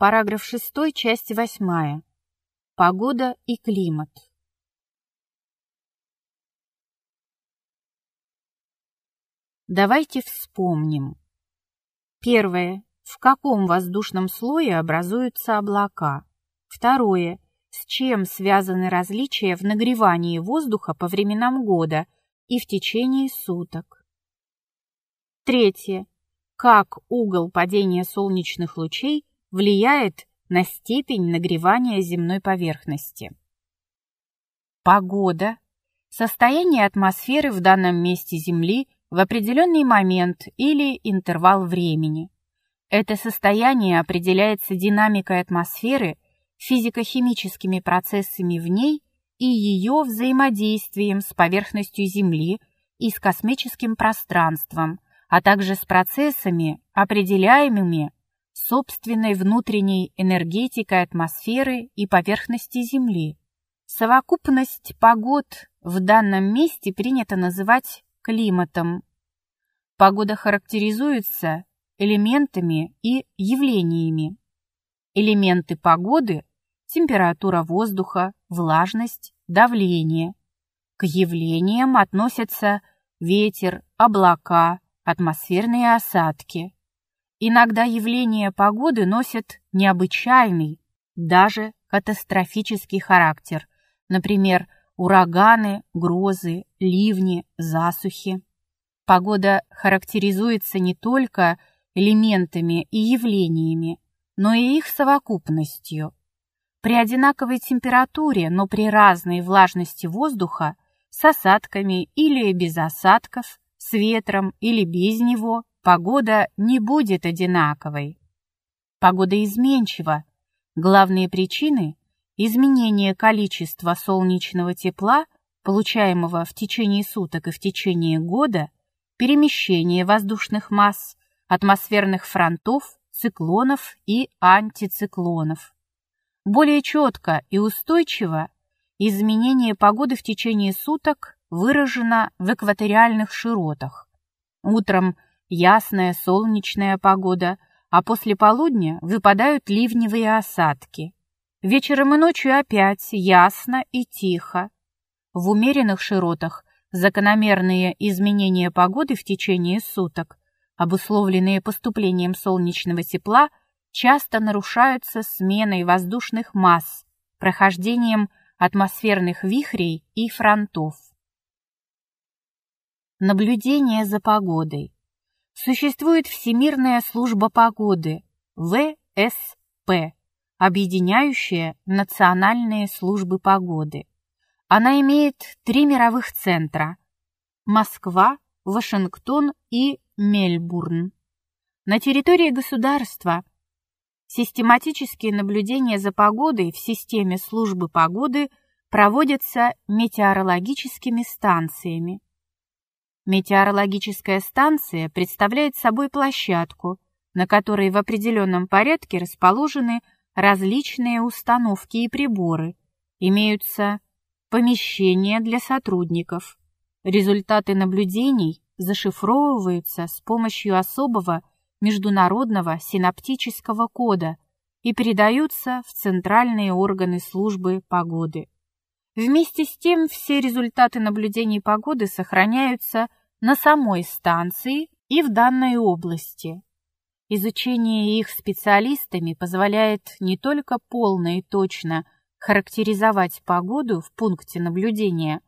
Параграф 6, часть 8. Погода и климат. Давайте вспомним. Первое. В каком воздушном слое образуются облака? Второе. С чем связаны различия в нагревании воздуха по временам года и в течение суток? Третье. Как угол падения солнечных лучей влияет на степень нагревания земной поверхности? Погода – состояние атмосферы в данном месте Земли в определенный момент или интервал времени. Это состояние определяется динамикой атмосферы, физико-химическими процессами в ней и ее взаимодействием с поверхностью Земли и с космическим пространством – а также с процессами, определяемыми собственной внутренней энергетикой атмосферы и поверхности Земли. Совокупность погод в данном месте принято называть климатом. Погода характеризуется элементами и явлениями. Элементы погоды – температура воздуха, влажность, давление. К явлениям относятся ветер, облака, атмосферные осадки. Иногда явления погоды носят необычайный, даже катастрофический характер, например, ураганы, грозы, ливни, засухи. Погода характеризуется не только элементами и явлениями, но и их совокупностью. При одинаковой температуре, но при разной влажности воздуха, с осадками или без осадков, с ветром или без него погода не будет одинаковой. Погода изменчива. Главные причины – изменение количества солнечного тепла, получаемого в течение суток и в течение года, перемещение воздушных масс, атмосферных фронтов, циклонов и антициклонов. Более четко и устойчиво изменение погоды в течение суток выражена в экваториальных широтах. Утром ясная солнечная погода, а после полудня выпадают ливневые осадки. Вечером и ночью опять ясно и тихо. В умеренных широтах закономерные изменения погоды в течение суток, обусловленные поступлением солнечного тепла, часто нарушаются сменой воздушных масс, прохождением атмосферных вихрей и фронтов. Наблюдение за погодой. Существует Всемирная служба погоды, ВСП, объединяющая национальные службы погоды. Она имеет три мировых центра – Москва, Вашингтон и Мельбурн. На территории государства систематические наблюдения за погодой в системе службы погоды проводятся метеорологическими станциями. Метеорологическая станция представляет собой площадку, на которой в определенном порядке расположены различные установки и приборы. Имеются помещения для сотрудников. Результаты наблюдений зашифровываются с помощью особого международного синаптического кода и передаются в центральные органы службы погоды. Вместе с тем все результаты наблюдений погоды сохраняются на самой станции и в данной области. Изучение их специалистами позволяет не только полно и точно характеризовать погоду в пункте наблюдения,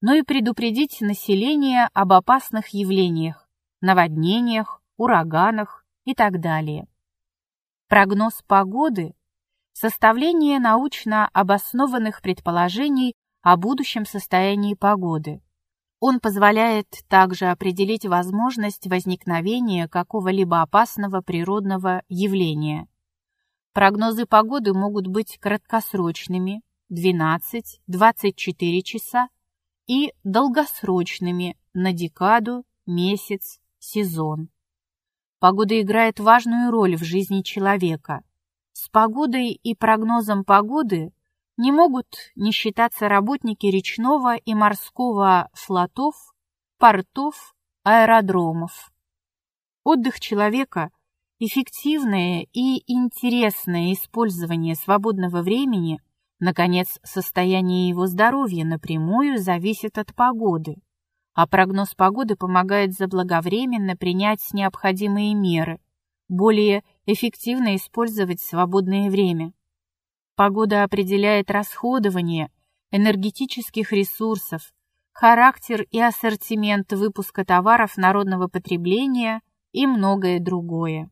но и предупредить население об опасных явлениях, наводнениях, ураганах и так далее. Прогноз погоды – составление научно обоснованных предположений о будущем состоянии погоды – он позволяет также определить возможность возникновения какого-либо опасного природного явления. Прогнозы погоды могут быть краткосрочными 12-24 часа и долгосрочными на декаду, месяц, сезон. Погода играет важную роль в жизни человека. С погодой и прогнозом погоды не могут не считаться работники речного и морского флотов, портов, аэродромов. Отдых человека эффективное и интересное использование свободного времени, наконец, состояние его здоровья напрямую зависит от погоды, а прогноз погоды помогает заблаговременно принять необходимые меры, более эффективно использовать свободное время. Погода определяет расходование энергетических ресурсов, характер и ассортимент выпуска товаров народного потребления и многое другое.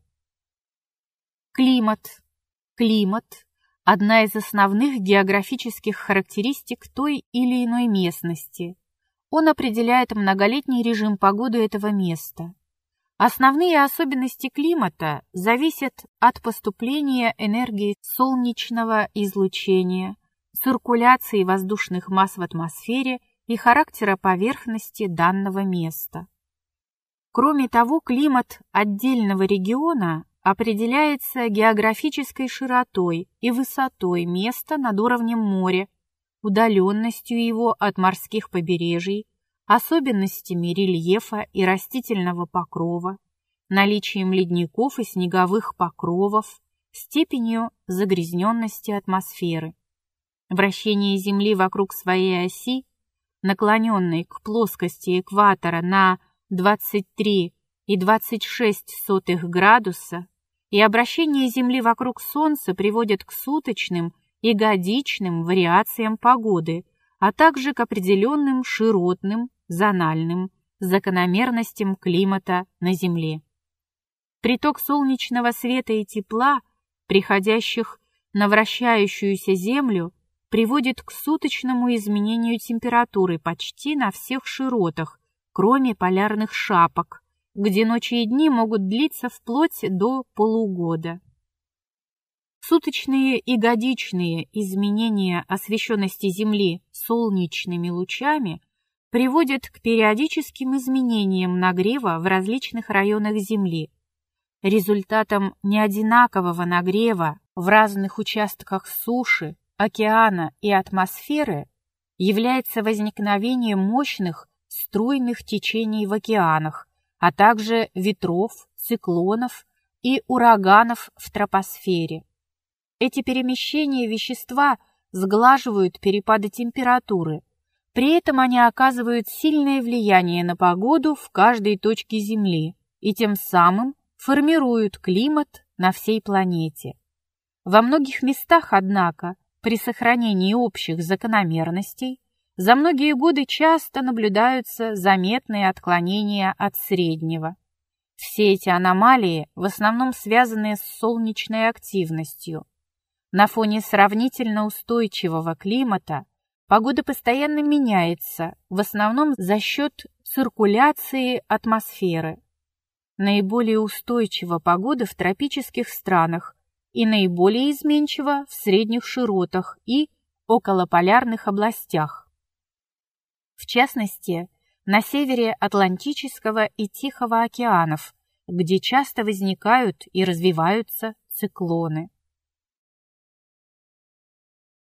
Климат. Климат – одна из основных географических характеристик той или иной местности. Он определяет многолетний режим погоды этого места. Основные особенности климата зависят от поступления энергии солнечного излучения, циркуляции воздушных масс в атмосфере и характера поверхности данного места. Кроме того, климат отдельного региона определяется географической широтой и высотой места над уровнем моря, удаленностью его от морских побережий, особенностями рельефа и растительного покрова, наличием ледников и снеговых покровов, степенью загрязненности атмосферы. Вращение Земли вокруг своей оси, наклоненной к плоскости экватора на 23,26 градуса, и обращение Земли вокруг Солнца приводят к суточным и годичным вариациям погоды, а также к определенным широтным, зональным закономерностям климата на Земле. Приток солнечного света и тепла, приходящих на вращающуюся Землю, приводит к суточному изменению температуры почти на всех широтах, кроме полярных шапок, где ночи и дни могут длиться вплоть до полугода. Суточные и годичные изменения освещенности Земли солнечными лучами приводят к периодическим изменениям нагрева в различных районах Земли. Результатом неодинакового нагрева в разных участках суши, океана и атмосферы является возникновение мощных струйных течений в океанах, а также ветров, циклонов и ураганов в тропосфере. Эти перемещения вещества сглаживают перепады температуры, при этом они оказывают сильное влияние на погоду в каждой точке Земли и тем самым формируют климат на всей планете. Во многих местах, однако, при сохранении общих закономерностей, за многие годы часто наблюдаются заметные отклонения от среднего. Все эти аномалии в основном связаны с солнечной активностью. На фоне сравнительно устойчивого климата погода постоянно меняется, в основном за счет циркуляции атмосферы. Наиболее устойчива погода в тропических странах и наиболее изменчива в средних широтах и околополярных областях в частности, на севере Атлантического и Тихого океанов, где часто возникают и развиваются циклоны.